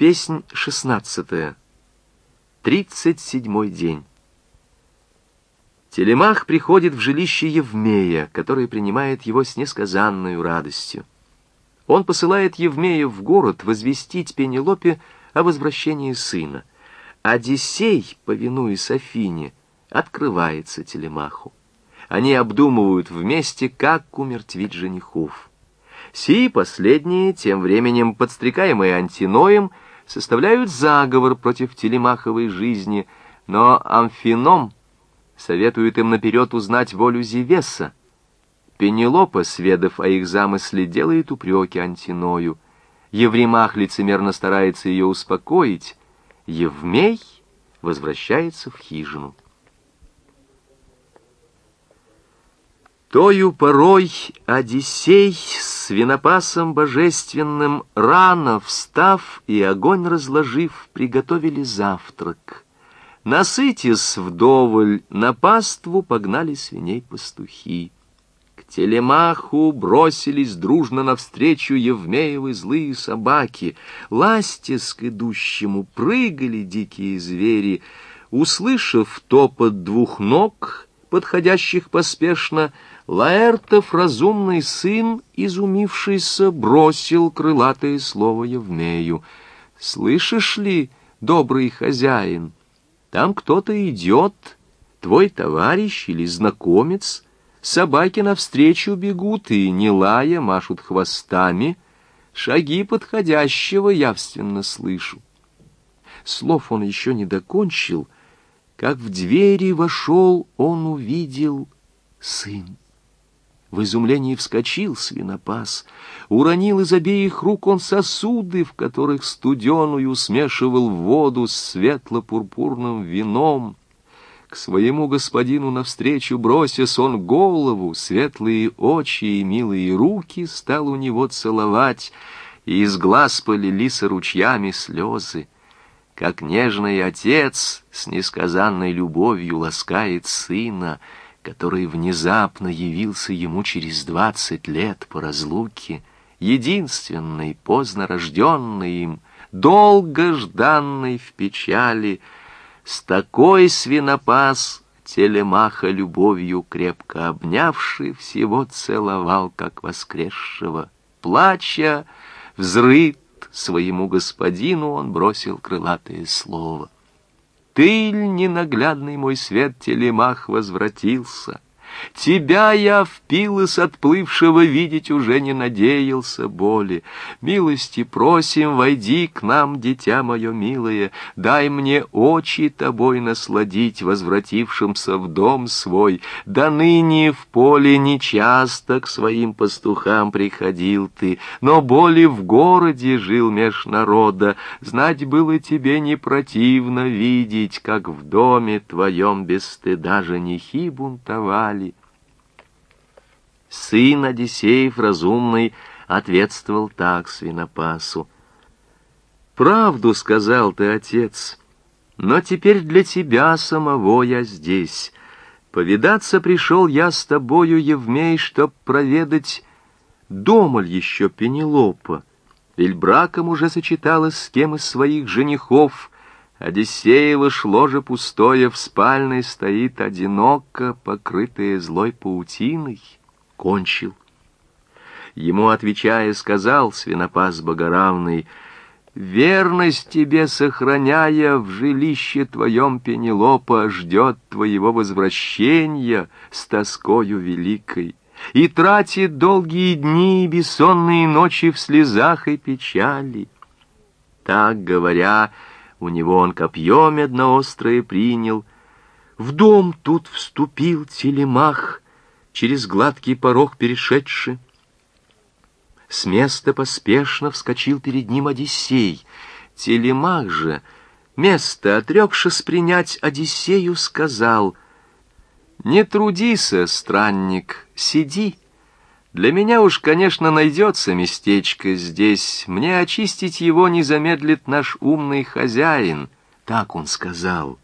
Песнь шестнадцатая. Тридцать седьмой день. Телемах приходит в жилище Евмея, который принимает его с несказанной радостью. Он посылает Евмея в город возвестить Пенелопе о возвращении сына. Одиссей, повинуясь Афине, открывается Телемаху. Они обдумывают вместе, как умертвить женихов. Сии последние, тем временем подстрекаемые Антиноем, составляют заговор против телемаховой жизни, но Амфином советует им наперед узнать волю Зевеса. Пенелопа, сведав о их замысле, делает упреки Антиною. Евремах лицемерно старается ее успокоить. Евмей возвращается в хижину. Тою порой Одиссей с свинопасом божественным рано встав и огонь разложив, приготовили завтрак. Насытясь вдоволь, на паству погнали свиней пастухи. К телемаху бросились дружно навстречу Евмеевы злые собаки. Ластясь к идущему прыгали дикие звери. Услышав топот двух ног, подходящих поспешно, Лаэртов разумный сын, изумившийся, бросил крылатое слово Евмею. «Слышишь ли, добрый хозяин, там кто-то идет, твой товарищ или знакомец, собаки навстречу бегут и, не лая, машут хвостами, шаги подходящего явственно слышу». Слов он еще не докончил, как в двери вошел, он увидел сын. В изумлении вскочил свинопас, уронил из обеих рук он сосуды, в которых студеную смешивал воду с светло-пурпурным вином. К своему господину навстречу бросясь он голову, светлые очи и милые руки стал у него целовать, и из глаз полились ручьями слезы. Как нежный отец с несказанной любовью ласкает сына — который внезапно явился ему через двадцать лет по разлуке, единственный, поздно рожденный им, долго жданный в печали, с такой свинопас телемаха любовью крепко обнявший, всего целовал, как воскресшего. Плача, взрыт своему господину, он бросил крылатое слово — ты, ненаглядный мой свет, телемах, возвратился. Тебя я впил из отплывшего видеть уже не надеялся боли. Милости просим, войди к нам, дитя мое милое, дай мне очи тобой насладить, возвратившимся в дом свой. Да ныне в поле нечасто к своим пастухам приходил ты, но боли в городе жил меж народа. Знать было тебе не противно видеть, как в доме твоем без стыда женихи бунтовали. Сын Одиссеев разумный ответствовал так свинопасу. «Правду сказал ты, отец, но теперь для тебя самого я здесь. Повидаться пришел я с тобою, Евмей, чтоб проведать, дома ли еще Пенелопа, ведь браком уже сочеталась с кем из своих женихов, Одиссеева шло же пустое в спальной стоит одиноко, покрытая злой паутиной» кончил. Ему, отвечая, сказал свинопас богоравный, «Верность тебе сохраняя в жилище твоем, Пенелопа, ждет твоего возвращения с тоскою великой» и тратит долгие дни и бессонные ночи в слезах и печали. Так говоря, у него он копье медноострое принял. В дом тут вступил телемах, через гладкий порог перешедший. С места поспешно вскочил перед ним Одиссей. Телемах же, место отрекшись принять Одиссею, сказал, «Не трудися, странник, сиди. Для меня уж, конечно, найдется местечко здесь. Мне очистить его не замедлит наш умный хозяин». Так он сказал.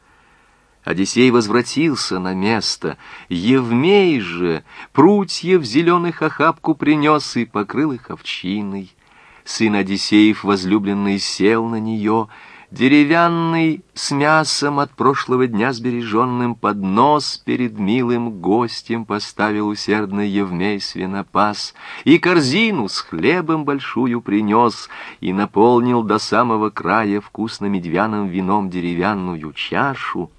Одиссей возвратился на место. Евмей же прутья в зеленых охапку принес и покрыл их овчиной. сын Одиссеев возлюбленный сел на нее — Деревянный, с мясом от прошлого дня сбереженным поднос перед милым гостем поставил усердный Евмей свинопас, и корзину с хлебом большую принес, и наполнил до самого края вкусно-медвяным вином деревянную чашу,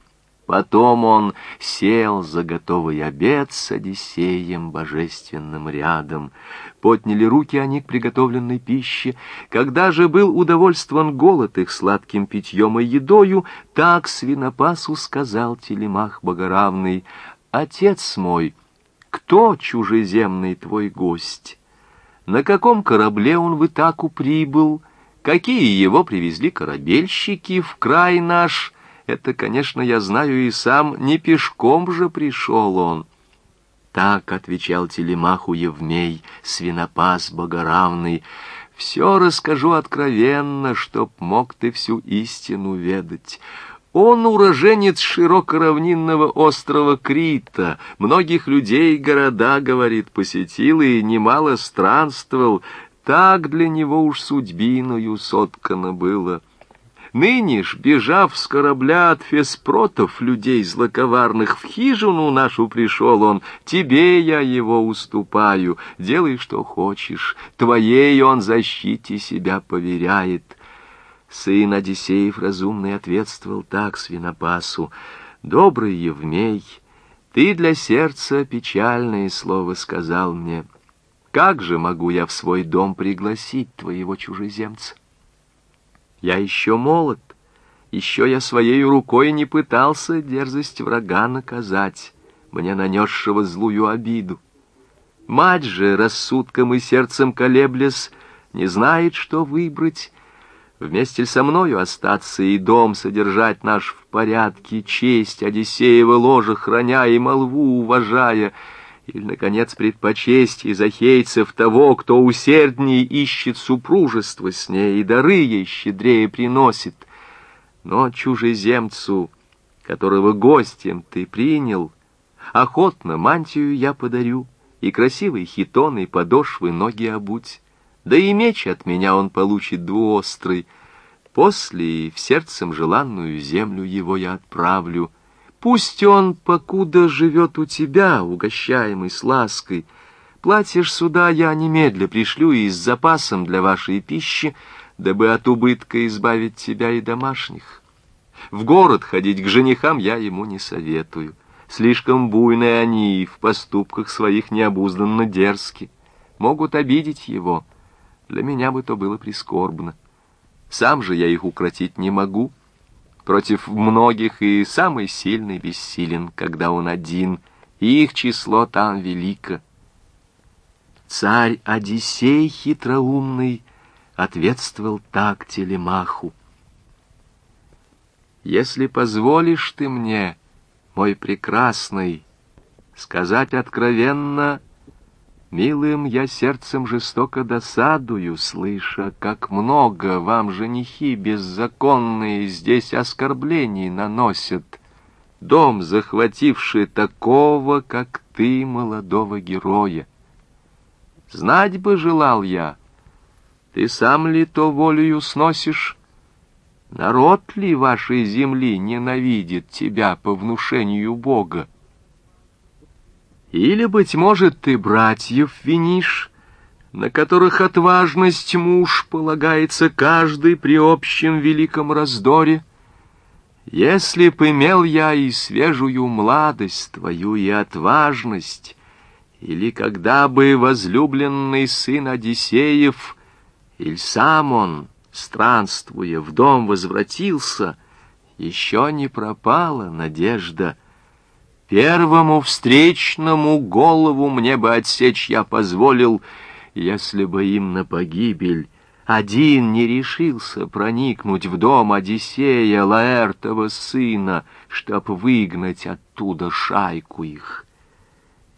Потом он сел за готовый обед с Одиссеем божественным рядом. Подняли руки они к приготовленной пище. Когда же был удовольствован голод их сладким питьем и едою, так свинопасу сказал Телемах Богоравный, «Отец мой, кто чужеземный твой гость? На каком корабле он в Итаку прибыл? Какие его привезли корабельщики в край наш?» Это, конечно, я знаю и сам, не пешком же пришел он. Так отвечал Телемаху Евмей, свинопас богоравный. Все расскажу откровенно, чтоб мог ты всю истину ведать. Он уроженец широкоравнинного острова Крита, многих людей города, говорит, посетил и немало странствовал. Так для него уж судьбиною соткано было. Ныне ж, бежав с корабля от феспротов, людей злоковарных, в хижину нашу пришел он, тебе я его уступаю, делай, что хочешь, твоей он защите себя поверяет. Сын Одиссеев разумный ответствовал так свинопасу, «Добрый Евмей, ты для сердца печальное слово сказал мне. Как же могу я в свой дом пригласить твоего чужеземца?» Я еще молод, еще я своей рукой не пытался дерзость врага наказать, мне нанесшего злую обиду. Мать же, рассудком и сердцем колеблясь, не знает, что выбрать, вместе со мною остаться и дом содержать наш в порядке, честь Одиссеева ложа храня и молву уважая — или, наконец, предпочесть из ахейцев того, кто усерднее ищет супружество с ней и дары ей щедрее приносит. Но чужеземцу, которого гостем ты принял, охотно мантию я подарю, и красивый хитон, и подошвы ноги обуть. Да и меч от меня он получит двуострый. После в сердцем желанную землю его я отправлю — Пусть он, покуда живет у тебя, угощаемый с лаской, платишь сюда я немедля пришлю и с запасом для вашей пищи, дабы от убытка избавить тебя и домашних. В город ходить к женихам я ему не советую. Слишком буйные они и в поступках своих необузданно дерзки. Могут обидеть его. Для меня бы то было прискорбно. Сам же я их укротить не могу, Против многих и самый сильный бессилен, когда он один, и их число там велико. Царь Одиссей хитроумный ответствовал так Телемаху. «Если позволишь ты мне, мой прекрасный, сказать откровенно, Милым я сердцем жестоко досадую, слыша, как много вам женихи беззаконные здесь оскорблений наносят, дом захвативший такого, как ты, молодого героя. Знать бы желал я, ты сам ли то волею сносишь? Народ ли вашей земли ненавидит тебя по внушению Бога? Или, быть может, ты братьев винишь, на которых отважность муж полагается каждый при общем великом раздоре? Если б имел я и свежую младость твою, и отважность, или когда бы возлюбленный сын Одиссеев, или сам он, странствуя, в дом возвратился, еще не пропала надежда — Первому встречному голову мне бы отсечь я позволил, если бы им на погибель один не решился проникнуть в дом Одиссея, Лаэртова сына, чтоб выгнать оттуда шайку их.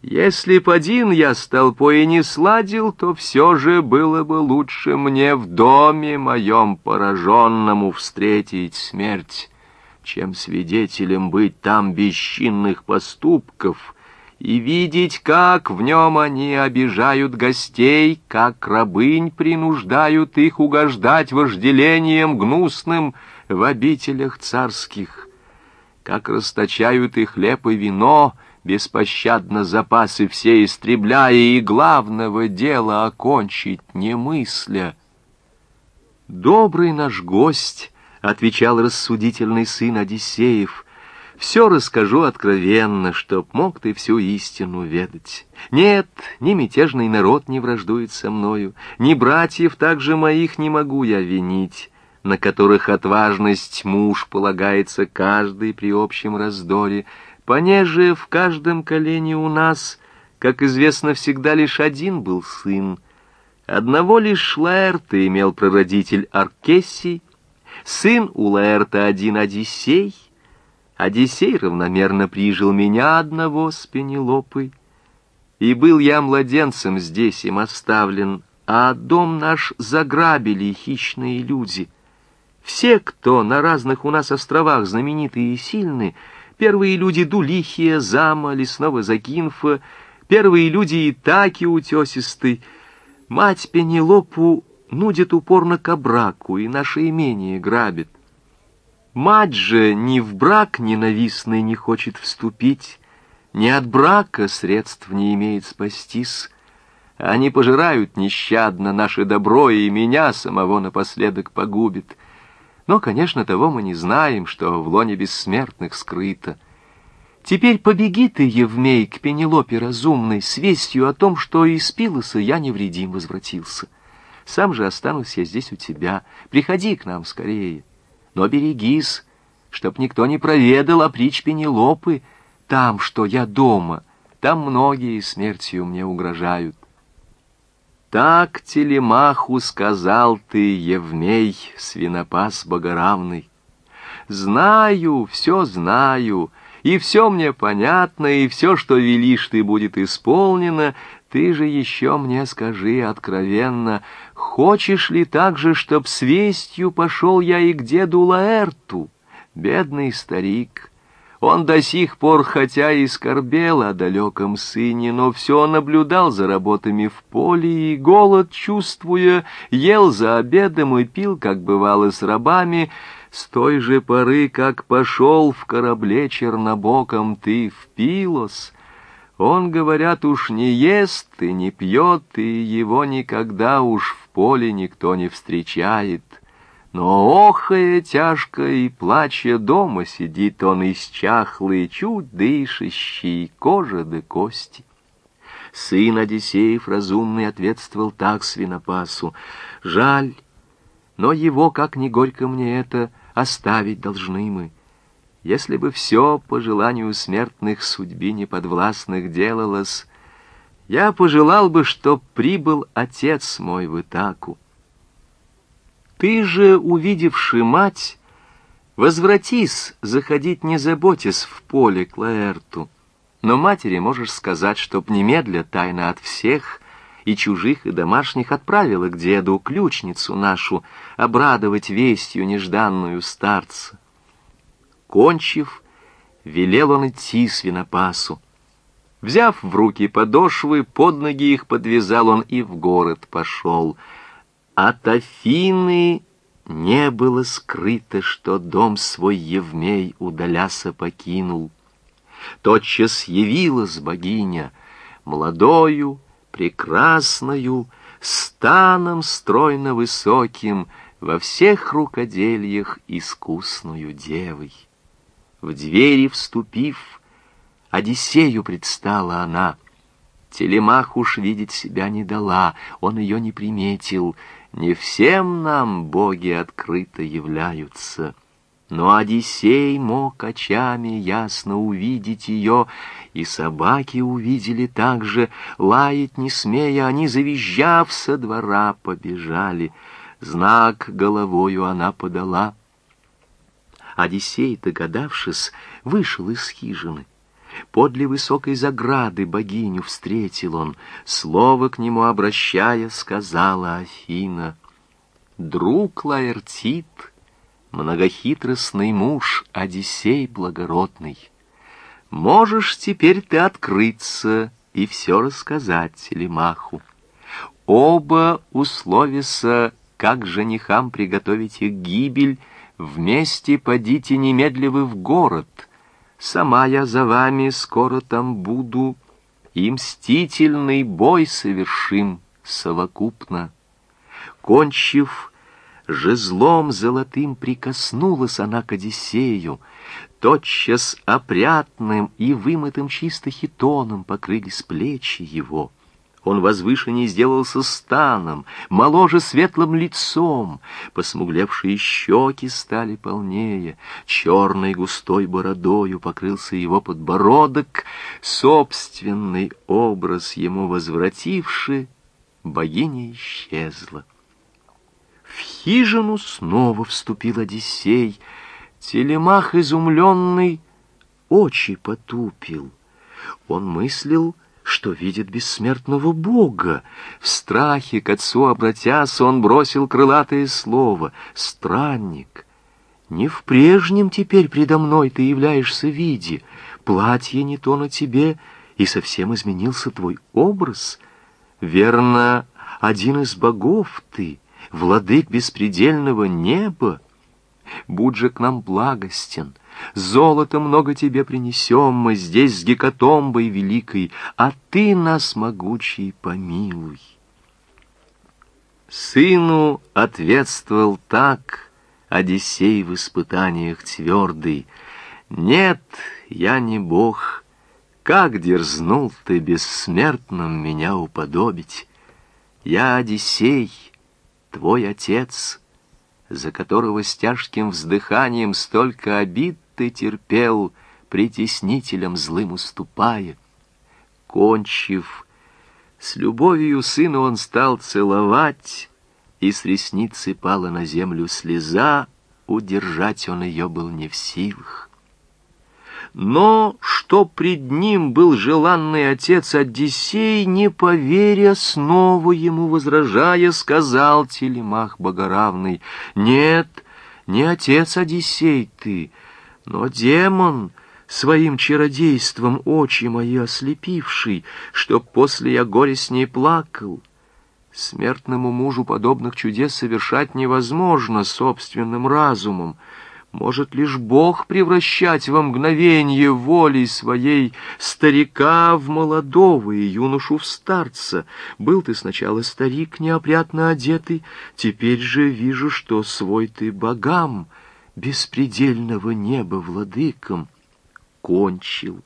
Если б один я с толпой не сладил, то все же было бы лучше мне в доме моем пораженному встретить смерть, чем свидетелем быть там бесчинных поступков и видеть, как в нем они обижают гостей, как рабынь принуждают их угождать вожделением гнусным в обителях царских, как расточают и хлеб, и вино, беспощадно запасы все истребляя, и главного дела окончить не мысля. «Добрый наш гость», — отвечал рассудительный сын Одиссеев, — «все расскажу откровенно, чтоб мог ты всю истину ведать. Нет, ни мятежный народ не враждует со мною, ни братьев также моих не могу я винить» на которых отважность муж полагается каждый при общем раздоре, понеже в каждом колене у нас, как известно, всегда лишь один был сын. Одного лишь Лаэрта имел прародитель Аркесий, сын у Лаэрта один Одиссей, Одиссей равномерно прижил меня одного с Пенелопой, и был я младенцем здесь им оставлен, а дом наш заграбили хищные люди — все, кто на разных у нас островах знаменитые и сильны, первые люди Дулихия, Зама, Лесного Закинфа, первые люди Итаки утесистой, мать Пенелопу нудит упорно к браку и наше имение грабит. Мать же ни в брак ненавистный не хочет вступить, ни от брака средств не имеет спастись. Они пожирают нещадно наше добро, и меня самого напоследок погубит. Но, конечно, того мы не знаем, что в лоне бессмертных скрыто. Теперь побеги ты, Евмей, к Пенелопе разумной, с вестью о том, что из Пилоса я невредим возвратился. Сам же останусь я здесь у тебя. Приходи к нам скорее. Но берегись, чтоб никто не проведал о притч Пенелопы. Там, что я дома, там многие смертью мне угрожают. Так телемаху сказал ты, Евмей, свинопас богоравный. Знаю, все знаю, и все мне понятно, и все, что велишь ты, будет исполнено. Ты же еще мне скажи откровенно, хочешь ли так же, чтоб с вестью пошел я и к деду Лаэрту, бедный старик?» Он до сих пор, хотя и скорбел о далеком сыне, но все наблюдал за работами в поле и, голод чувствуя, ел за обедом и пил, как бывало с рабами, с той же поры, как пошел в корабле чернобоком ты в Пилос. Он, говорят, уж не ест и не пьет, и его никогда уж в поле никто не встречает. Но, охая тяжко и плача, дома сидит он исчахлый, чуть дышащий, кожа да кости. Сын Одиссеев разумный ответствовал так свинопасу. Жаль, но его, как ни горько мне это, оставить должны мы. Если бы все по желанию смертных судьбе неподвластных делалось, я пожелал бы, чтоб прибыл отец мой в Итаку. Ты же, увидевши мать, возвратись, заходить не заботясь в поле к Лаэрту. Но матери можешь сказать, чтоб немедля тайно от всех и чужих, и домашних отправила к деду ключницу нашу обрадовать вестью нежданную старца. Кончив, велел он идти свинопасу. Взяв в руки подошвы, под ноги их подвязал он и в город пошел — от Афины не было скрыто, что дом свой Евмей удаляса покинул. Тотчас явилась богиня, молодою, прекрасною, станом стройно высоким, во всех рукодельях искусную девой. В двери вступив, Одиссею предстала она. Телемах уж видеть себя не дала, он ее не приметил — не всем нам боги открыто являются. Но Одиссей мог очами ясно увидеть ее, и собаки увидели также, лаять не смея, они, завизжав со двора, побежали. Знак головою она подала. Одиссей, догадавшись, вышел из хижины. Подле высокой заграды богиню встретил он, слово к нему обращая, сказала Афина. Друг Лаэртит, многохитростный муж, Одиссей благородный, Можешь теперь ты открыться и все рассказать Телемаху. Оба условиса, как женихам приготовить их гибель, вместе подите немедливы в город. Сама я за вами скоро там буду, и мстительный бой совершим совокупно. Кончив, жезлом золотым прикоснулась она к Одиссею, тотчас опрятным и вымытым чисто хитоном покрылись плечи его. Он возвышенней сделался станом, моложе светлым лицом, посмуглевшие щеки стали полнее, черной густой бородою покрылся его подбородок, собственный образ ему возвративший, богиня исчезла. В хижину снова вступил Одиссей, Телемах изумленный очи потупил. Он мыслил, что видит бессмертного Бога. В страхе к отцу обратясь, он бросил крылатое слово «Странник». Не в прежнем теперь предо мной ты являешься виде, платье не то на тебе, и совсем изменился твой образ. Верно, один из богов ты, владык беспредельного неба. Будь же к нам благостен, Золото много тебе принесем мы здесь с гекатомбой великой, а ты нас, могучий, помилуй. Сыну ответствовал так Одиссей в испытаниях твердый. Нет, я не бог, как дерзнул ты бессмертным меня уподобить. Я Одиссей, твой отец, за которого с тяжким вздыханием столько обид ты терпел, притеснителям злым уступая. Кончив, с любовью сына он стал целовать, и с ресницы пала на землю слеза, удержать он ее был не в силах. Но что пред ним был желанный отец Одиссей, не поверя, снова ему возражая, сказал Телемах Богоравный, «Нет, не отец Одиссей ты, но демон, своим чародейством очи мои ослепивший, чтоб после я горе с ней плакал, смертному мужу подобных чудес совершать невозможно собственным разумом, может лишь Бог превращать во мгновение волей своей старика в молодого и юношу в старца. Был ты сначала старик, неопрятно одетый, теперь же вижу, что свой ты богам — беспредельного неба владыком, кончил.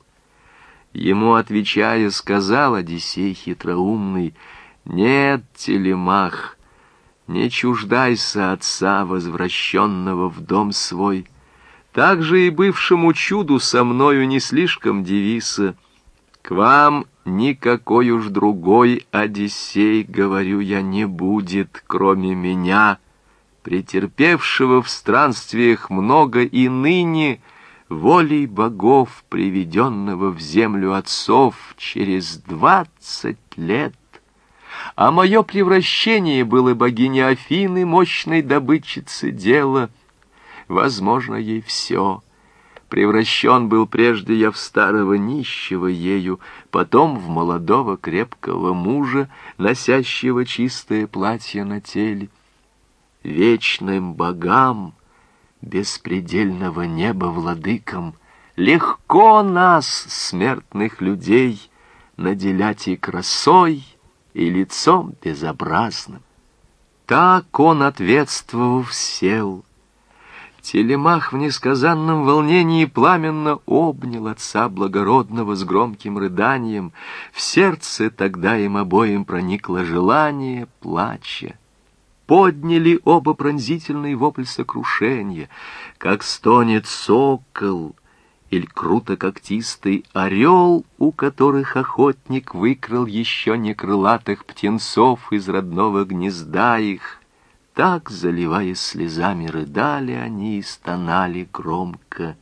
Ему, отвечая, сказал Одиссей хитроумный, «Нет, Телемах, не чуждайся отца, возвращенного в дом свой. Так же и бывшему чуду со мною не слишком дивися. К вам никакой уж другой Одиссей, говорю я, не будет, кроме меня» претерпевшего в странствиях много и ныне, волей богов, приведенного в землю отцов через двадцать лет. А мое превращение было богини Афины, мощной добытчицы дела. Возможно, ей все. Превращен был прежде я в старого нищего ею, потом в молодого крепкого мужа, носящего чистое платье на теле вечным богам, беспредельного неба владыкам, легко нас, смертных людей, наделять и красой, и лицом безобразным. Так он, ответствовав, сел. Телемах в несказанном волнении пламенно обнял отца благородного с громким рыданием. В сердце тогда им обоим проникло желание, плача подняли оба пронзительный вопль сокрушения, как стонет сокол или круто-когтистый орел, у которых охотник выкрал еще не крылатых птенцов из родного гнезда их. Так, заливаясь слезами, рыдали они и стонали громко,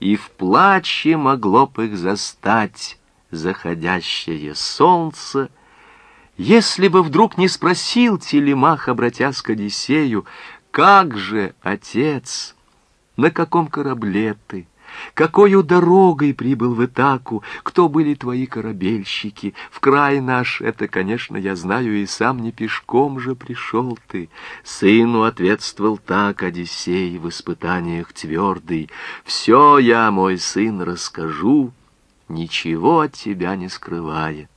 и в плаче могло б их застать заходящее солнце, если бы вдруг не спросил Телемах, обратясь к Одиссею, «Как же, отец, на каком корабле ты, Какою дорогой прибыл в Итаку? Кто были твои корабельщики? В край наш, это, конечно, я знаю, и сам не пешком же пришел ты. Сыну ответствовал так Одиссей в испытаниях твердый. Все я, мой сын, расскажу, ничего от тебя не скрывая.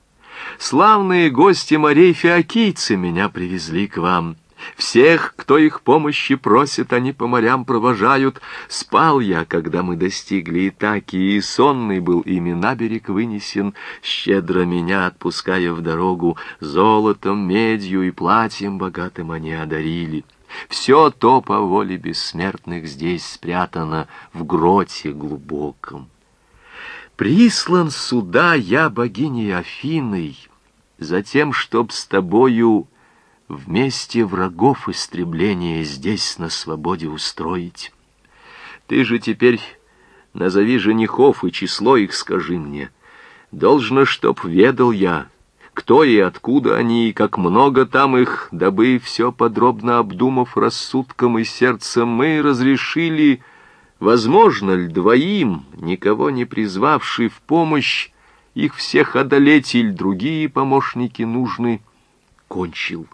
Славные гости морей фиокийцы меня привезли к вам. Всех, кто их помощи просит, они по морям провожают. Спал я, когда мы достигли Итаки, и сонный был ими на берег вынесен, щедро меня отпуская в дорогу, золотом, медью и платьем богатым они одарили. Все то по воле бессмертных здесь спрятано в гроте глубоком. Прислан сюда я богиней Афиной, затем, чтоб с тобою вместе врагов истребления здесь на свободе устроить. Ты же теперь назови женихов и число их скажи мне. Должно, чтоб ведал я, кто и откуда они, и как много там их, дабы все подробно обдумав рассудком и сердцем, мы разрешили Возможно ли двоим, никого не призвавший в помощь, их всех одолеть или другие помощники нужны, кончил.